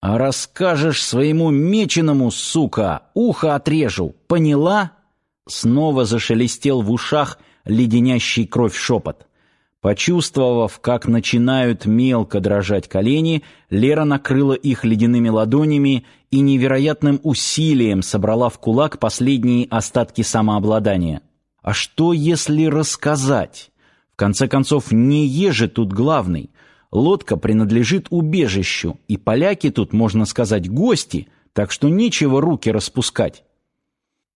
А расскажешь своему меченому, сука, ухо отрежу, поняла? Снова зашелестел в ушах леденящий кровь шепот. Почувствовав, как начинают мелко дрожать колени, Лера накрыла их ледяными ладонями и невероятным усилием собрала в кулак последние остатки самообладания. А что, если рассказать? В конце концов, не ежи тут главный. Лодка принадлежит убежищу, и поляки тут, можно сказать, гости, так что нечего руки распускать.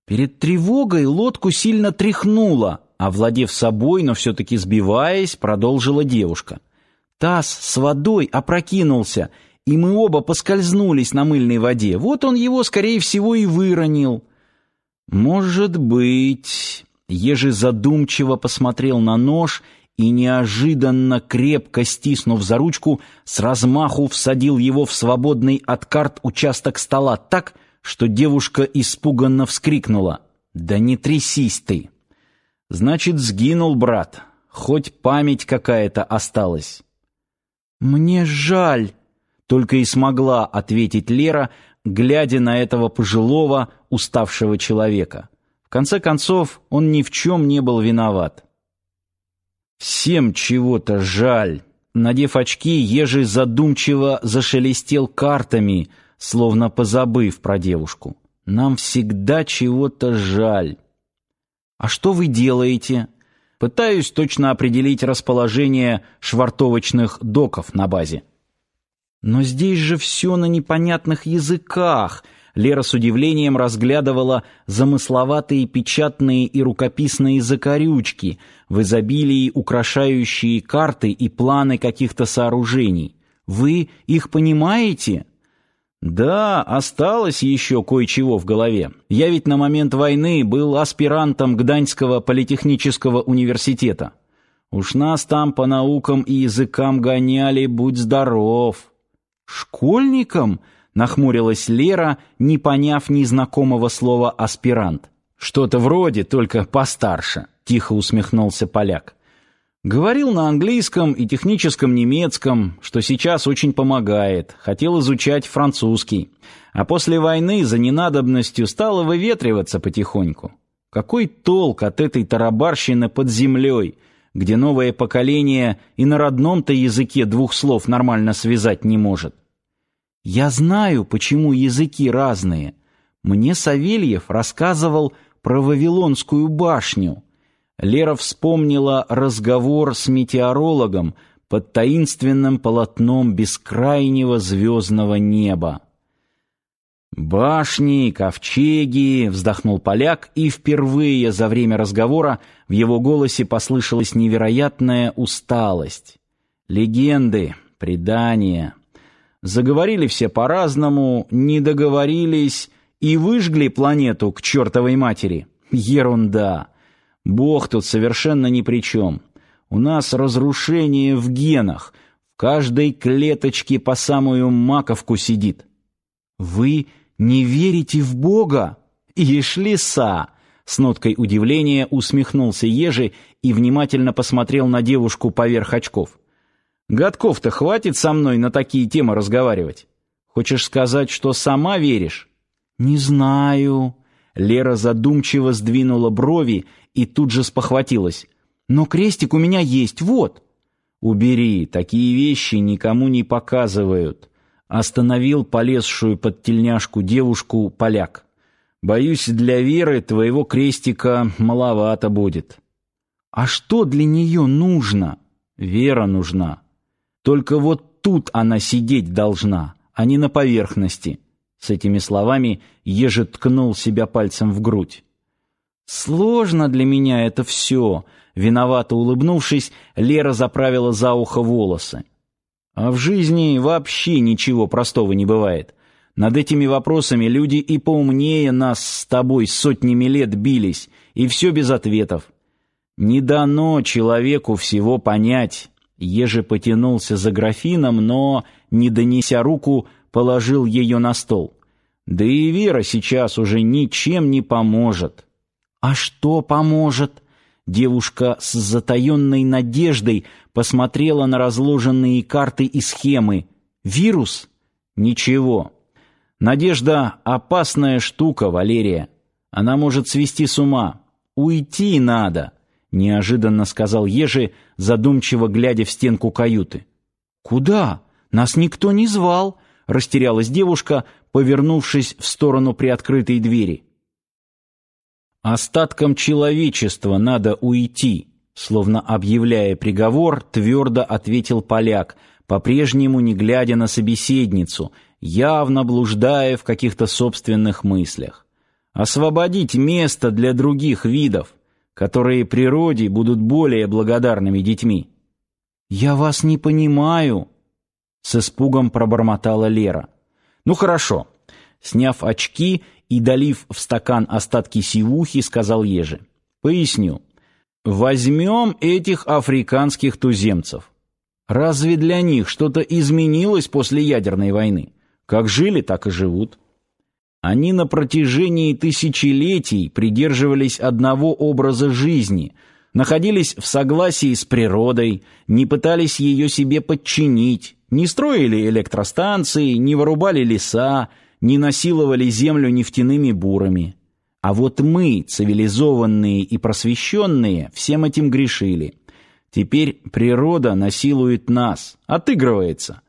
Перед тревогой лодку сильно тряхнуло, овладев собой, но все-таки сбиваясь, продолжила девушка. Таз с водой опрокинулся, и мы оба поскользнулись на мыльной воде. Вот он его, скорее всего, и выронил. Может быть... Ежи задумчиво посмотрел на нож и, неожиданно крепко стиснув за ручку, с размаху всадил его в свободный от карт участок стола так, что девушка испуганно вскрикнула. «Да не трясись ты!» «Значит, сгинул брат, хоть память какая-то осталась». «Мне жаль», — только и смогла ответить Лера, глядя на этого пожилого, уставшего человека. В конце концов, он ни в чем не был виноват. «Всем чего-то жаль». Надев очки, Ежи задумчиво зашелестел картами, словно позабыв про девушку. «Нам всегда чего-то жаль». «А что вы делаете?» «Пытаюсь точно определить расположение швартовочных доков на базе». «Но здесь же все на непонятных языках», Лера с удивлением разглядывала замысловатые печатные и рукописные закорючки, в изобилии украшающие карты и планы каких-то сооружений. Вы их понимаете? Да, осталось еще кое-чего в голове. Я ведь на момент войны был аспирантом Гданьского политехнического университета. Уж нас там по наукам и языкам гоняли, будь здоров. Школьником? Нахмурилась Лера, не поняв ни знакомого слова аспирант. Что-то вроде, только постарше, тихо усмехнулся поляк. Говорил на английском и техническом немецком, что сейчас очень помогает. Хотел изучать французский. А после войны за ненадобностью стало выветриваться потихоньку. Какой толк от этой тарабарщины под землей, где новое поколение и на родном-то языке двух слов нормально связать не может? Я знаю, почему языки разные. Мне Савельев рассказывал про Вавилонскую башню. Лера вспомнила разговор с метеорологом под таинственным полотном бескрайнего звездного неба. «Башни, ковчеги!» — вздохнул поляк, и впервые за время разговора в его голосе послышалась невероятная усталость. «Легенды, предания. Заговорили все по-разному, не договорились и выжгли планету к чертовой матери. Ерунда!» Бог тут совершенно ни при чем. У нас разрушение в генах. В каждой клеточке по самую маковку сидит. Вы не верите в Бога? Ишлиса! С ноткой удивления усмехнулся Ежи и внимательно посмотрел на девушку поверх очков. Годков-то хватит со мной на такие темы разговаривать. Хочешь сказать, что сама веришь? Не знаю. Лера задумчиво сдвинула брови и тут же спохватилась. «Но крестик у меня есть, вот!» «Убери, такие вещи никому не показывают», — остановил полезшую под тельняшку девушку поляк. «Боюсь, для Веры твоего крестика маловато будет». «А что для нее нужно?» «Вера нужна. Только вот тут она сидеть должна, а не на поверхности». С этими словами Еже ткнул себя пальцем в грудь. Сложно для меня это все. Виновато улыбнувшись, Лера заправила за ухо волосы. А в жизни вообще ничего простого не бывает. Над этими вопросами люди и поумнее нас с тобой сотнями лет бились, и все без ответов. Не дано человеку всего понять. Еже потянулся за графином, но, не донеся руку, положил ее на стол. Да и Вера сейчас уже ничем не поможет. «А что поможет?» Девушка с затаенной надеждой посмотрела на разложенные карты и схемы. «Вирус? Ничего. Надежда — опасная штука, Валерия. Она может свести с ума. Уйти надо, — неожиданно сказал Ежи, задумчиво глядя в стенку каюты. Куда? Нас никто не звал, — растерялась девушка, повернувшись в сторону приоткрытой двери. Остаткам человечества надо уйти, словно объявляя приговор, твердо ответил поляк, по-прежнему не глядя на собеседницу, явно блуждая в каких-то собственных мыслях. Освободить место для других видов, которые природе будут более благодарными детьми. «Я вас не понимаю», — с испугом пробормотала Лера. «Ну хорошо». Сняв очки и долив в стакан остатки сивухи, сказал Ежи. «Поясню. Возьмем этих африканских туземцев. Разве для них что-то изменилось после ядерной войны? Как жили, так и живут. Они на протяжении тысячелетий придерживались одного образа жизни, находились в согласии с природой, не пытались ее себе подчинить, не строили электростанции, не вырубали леса, не насиловали землю нефтяными бурами. А вот мы, цивилизованные и просвещенные, всем этим грешили. Теперь природа насилует нас, отыгрывается.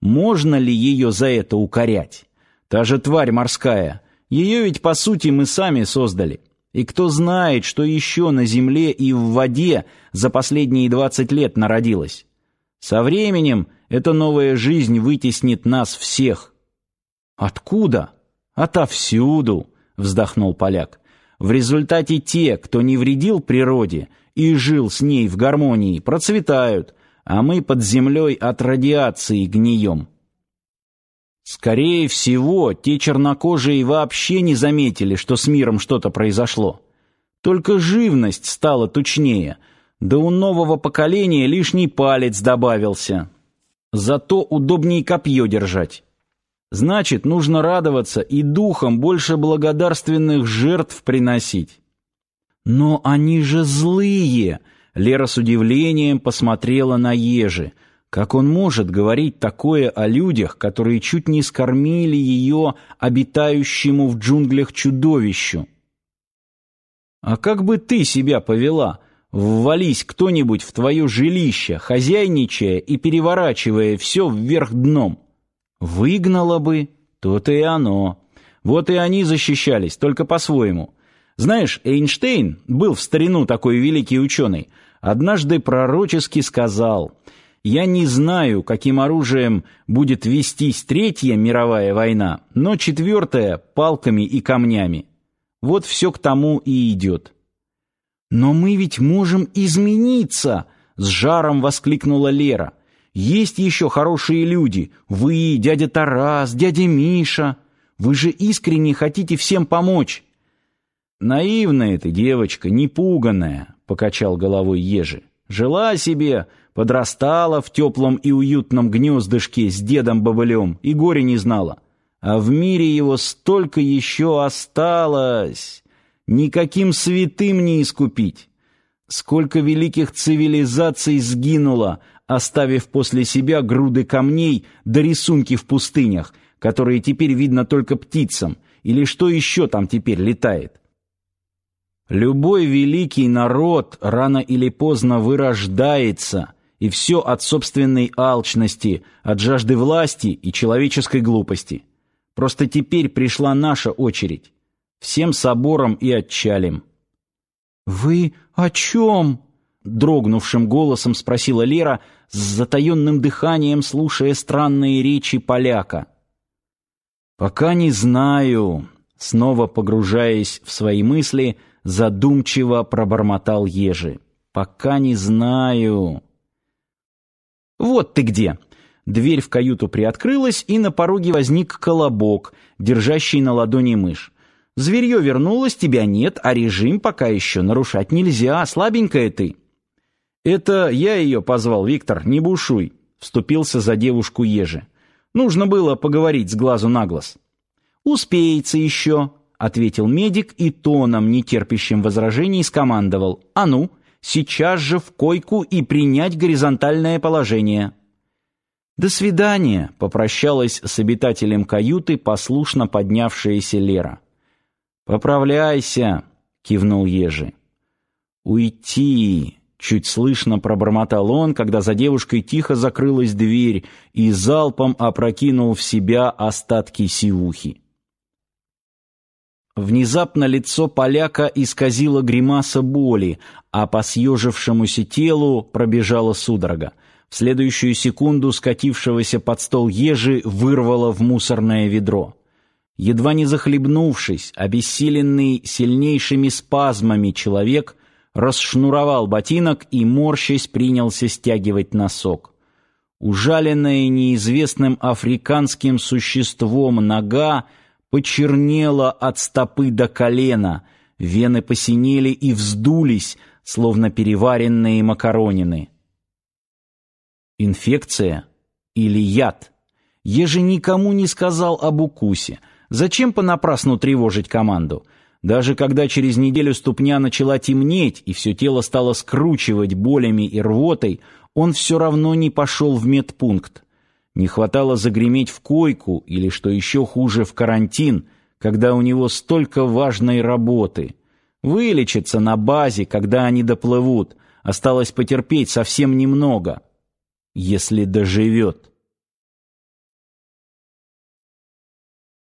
Можно ли ее за это укорять? Та же тварь морская, ее ведь по сути мы сами создали. И кто знает, что еще на земле и в воде за последние двадцать лет народилось. Со временем эта новая жизнь вытеснит нас всех. Откуда? Отовсюду вздохнул поляк. В результате те, кто не вредил природе и жил с ней в гармонии, процветают, а мы под землей от радиации гнием. Скорее всего, те чернокожие вообще не заметили, что с миром что-то произошло. Только живность стала тучнее, да у нового поколения лишний палец добавился. Зато удобнее копье держать. Значит, нужно радоваться и духом больше благодарственных жертв приносить. Но они же злые. Лера с удивлением посмотрела на Ежи. Как он может говорить такое о людях, которые чуть не скормили ее обитающему в джунглях чудовищу? А как бы ты себя повела? Ввались кто-нибудь в твое жилище, хозяйничая и переворачивая все вверх дном. Выгнала бы, то-то и оно. Вот и они защищались, только по-своему. Знаешь, Эйнштейн был в старину такой великий ученый. Однажды пророчески сказал, «Я не знаю, каким оружием будет вестись Третья мировая война, но Четвертая — палками и камнями». Вот все к тому и идет. «Но мы ведь можем измениться!» — с жаром воскликнула Лера. Есть еще хорошие люди. Вы, дядя Тарас, дядя Миша. Вы же искренне хотите всем помочь. Наивная ты девочка, непуганная, покачал головой Ежи. Жила себе, подрастала в теплом и уютном гнездышке с дедом Бобылем и горе не знала. А в мире его столько еще осталось. Никаким святым не искупить. Сколько великих цивилизаций сгинуло, оставив после себя груды камней да рисунки в пустынях, которые теперь видно только птицам, или что еще там теперь летает. Любой великий народ рано или поздно вырождается, и все от собственной алчности, от жажды власти и человеческой глупости. Просто теперь пришла наша очередь. Всем собором и отчалим. «Вы о чем?» дрогнувшим голосом спросила Лера, с затаенным дыханием слушая странные речи поляка. «Пока не знаю», — снова погружаясь в свои мысли, задумчиво пробормотал Ежи. «Пока не знаю». «Вот ты где!» Дверь в каюту приоткрылась, и на пороге возник колобок, держащий на ладони мышь. «Зверье вернулось, тебя нет, а режим пока еще нарушать нельзя, слабенькая ты». «Это я ее позвал, Виктор, не бушуй», — вступился за девушку Ежи. «Нужно было поговорить с глазу на глаз». «Успеется еще», — ответил медик и тоном, нетерпящим возражений, скомандовал. «А ну, сейчас же в койку и принять горизонтальное положение». «До свидания», — попрощалась с обитателем каюты послушно поднявшаяся Лера. «Поправляйся», — кивнул Ежи. «Уйти», — чуть слышно пробормотал он, когда за девушкой тихо закрылась дверь и залпом опрокинул в себя остатки сивухи. Внезапно лицо поляка исказило гримаса боли, а по съежившемуся телу пробежала судорога. В следующую секунду скатившегося под стол ежи вырвало в мусорное ведро. Едва не захлебнувшись, обессиленный сильнейшими спазмами человек расшнуровал ботинок и, морщась, принялся стягивать носок. Ужаленная неизвестным африканским существом нога почернела от стопы до колена, вены посинели и вздулись, словно переваренные макаронины. Инфекция или яд? Еже никому не сказал об укусе. Зачем понапрасну тревожить команду? Даже когда через неделю ступня начала темнеть и все тело стало скручивать болями и рвотой, он все равно не пошел в медпункт. Не хватало загреметь в койку или, что еще хуже, в карантин, когда у него столько важной работы. Вылечиться на базе, когда они доплывут. Осталось потерпеть совсем немного. Если доживет.